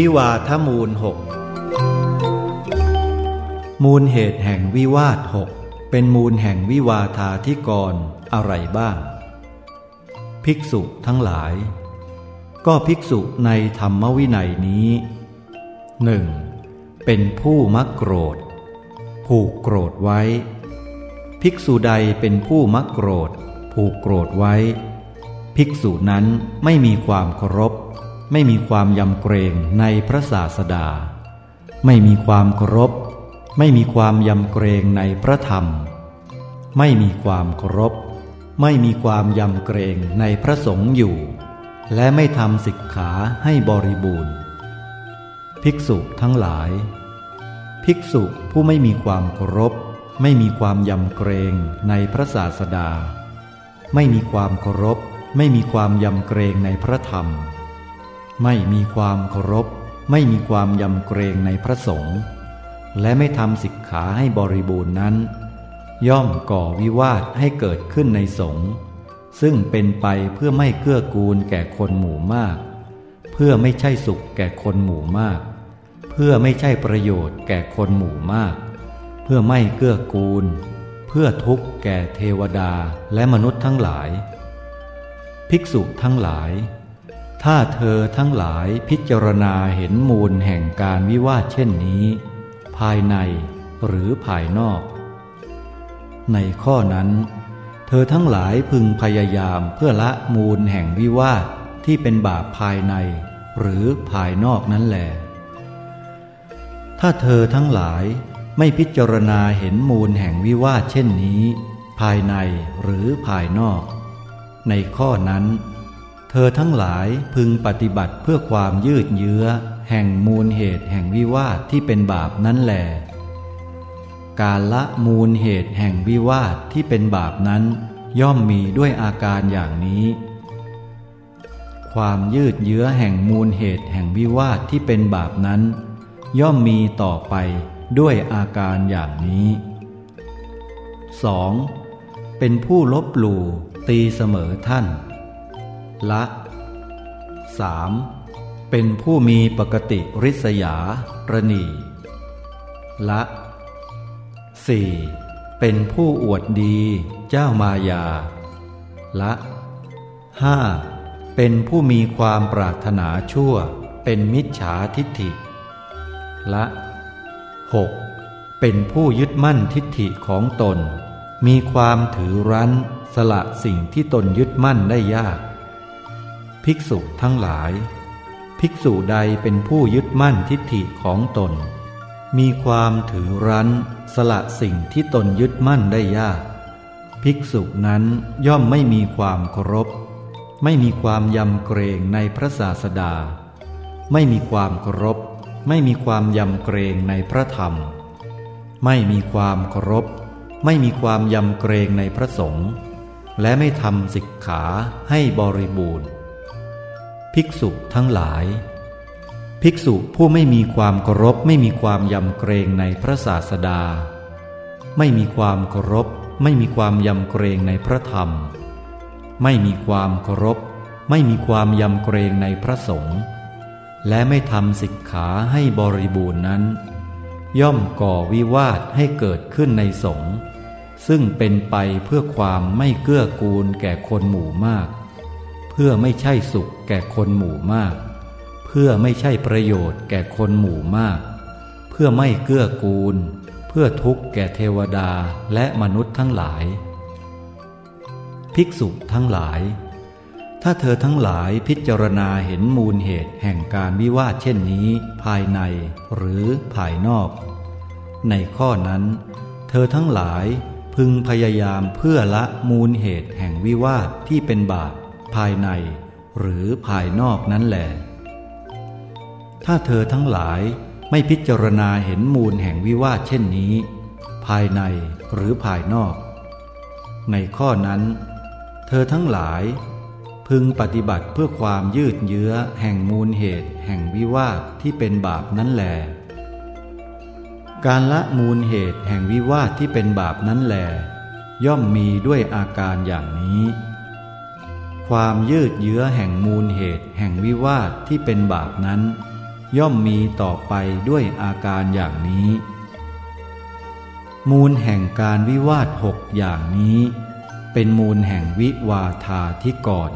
วิวาทมูลหกมูลเหตุแห่งวิวาทหกเป็นมูลแห่งวิวาทาธิกรอะไรบ้าง ภิกษุทั้งหลาย ก็ภิกษุในธรรมวินัยนี้หนึ่งเป็นผู้มักโกรธ ผูกโกรธไว้ ภิกษุใดเป็นผู้มักโกรธ ผูกโกรธไว้ ภิกษุนั้นไม่มีความเคารพ ไม่มีความยำเกรงในพระศาสดา ไม่มีความเคารพ ไม่มีความยำเกรงในพระธรรม ไม่มีความเคารพ ไม่มีความยำเกรงในพระสงฆ์อยู่ และไม่ทำสิกขาให้บริบูรณ์ ภิกษุทั้งหลาย ภิกษุผู้ไม่มีความเคารพ ไม่มีความยำเกรงในพระศาสดา ไม่มีความเคารพ ไม่มีความยำเกรงในพระธรรม ไม่มีความเคารพ ไม่มีความยำเกรงในพระสงฆ์และไม่ทำสิกขาให้บริบูรณ์นั้น ย่อมก่อวิวาทให้เกิดขึ้นในสงฆ์ซึ่งเป็นไปเพื่อไม่เกื้อกูลแก่คนหมู่มาก เพื่อไม่ใช่สุขแก่คนหมู่มาก เพื่อไม่ใช่ประโยชน์แก่คนหมู่มาก เพื่อไม่เกื้อกูล เพื่อทุกข์แก่เทวดาและมนุษย์ทั้งหลาย ภิกษุทั้งหลาย ถ้าเธอทั้งหลายพิจารณาเห็นมูลแห่งการวิวาทเช่นนี้ ภายในหรือภายนอก ในข้อนั้น เธอทั้งหลายพึงพยายามเพื่อละมูลแห่งวิวาทที่เป็นบาปภายในหรือภายนอกนั้นแหละถ้าเธอทั้งหลายไม่พิจารณาเห็นมูลแห่งวิวาทเช่นนี้ ภายในหรือภายนอก ในข้อนั้นเเธอทั้งหลายพึงปฏิบัติเพื่อความยืดเยื้อ แห่งมูลเหตุแห่งวิวาทที่เป็นบาปนั้นแหลการละมูลเหตุแห่งวิวาทที่เป็นบาปนั้น ย่อมมีด้วยอาการอย่างนี้ ความยืดเยื้อแห่งมูลเหตุแห่งวิวาทที่เป็นบาปนั้น ย่อมมีต่อไปด้วยอาการอย่างนี้ 2. เป็นผู้ลบหลู่ตีเสมอท่าน ละ 3. เป็นผู้มีปกติริษยาระนีละ 4. เป็นผู้อวดดีเจ้ามายา ละ 5. เป็นผู้มีความปรารถนาชั่ว เป็นมิจฉาทิฏฐิ ละ 6. เป็นผู้ยึดมั่นทิฏฐิของตน มีความถือรั้นสละสิ่งที่ตนยึดมั่นได้ยาก ภิกษุทั้งหลาย ภิกษุใดเป็นผู้ยึดมั่นทิฏฐิของตน มีความถือรั้น สละสิ่งที่ตนยึดมั่นได้ยาก ภิกษุนั้นย่อมไม่มีความเคารพ ไม่มีความยำเกรงในพระศาสดา ไม่มีความเคารพ ไม่มีความยำเกรงในพระธรรม ไม่มีความเคารพ ไม่มีความยำเกรงในพระสงฆ์และไม่ทำสิกขาให้บริบูรณ์ ภิกษุทั้งหลาย ภิกษุผู้ไม่มีความเคารพไม่มีความยำเกรงในพระศาสดา ไม่มีความเคารพไม่มีความยำเกรงในพระธรรม ไม่มีความเคารพไม่มีความยำเกรงในพระสงฆ์และไม่ทำสิกขาให้บริบูรณ์นั้น ย่อมก่อวิวาทให้เกิดขึ้นในสงฆ์ซึ่งเป็นไปเพื่อความไม่เกื้อกูลแก่คนหมู่มาก พื่อไม่ใช่สุขแก่คนหมู่มาก เพื่อไม่ใช่ประโยชน์แก่คนหมู่มาก เพื่อไม่เกื้อกูล เพื่อทุกข์แก่เทวดาและมนุษย์ทั้งหลาย ภิกษุทั้งหลาย ถ้าเธอทั้งหลายพิจารณาเห็นมูลเหตุแห่งการวิวาทเช่นนี้ ภายในหรือภายนอก ในข้อนั้น เธอทั้งหลายพึงพยายามเพื่อละมูลเหตุแห่งวิวาทที่เป็นบาป ภายในหรือภายนอกนั้นแหละถ้าเธอทั้งหลายไม่พิจารณาเห็นมูลแห่งวิวาทเช่นนี้ ภายในหรือภายนอก ในข้อนั้น เธอทั้งหลาย พึงปฏิบัติเพื่อความยืดเยื้อแห่งมูลเหตุแห่งวิวาทที่เป็นบาปนั้นแหลการละมูลเหตุแห่งวิวาทที่เป็นบาปนั้นแหลย่อมมีด้วยอาการอย่างนี้ ความยืดเยื้อแห่งมูลเหตุแห่งวิวาทที่เป็นบาปนั้น ย่อมมีต่อไปด้วยอาการอย่างนี้ มูลแห่งการวิวาทหกอย่างนี้ เป็นมูลแห่งวิวาทาที่ก่อน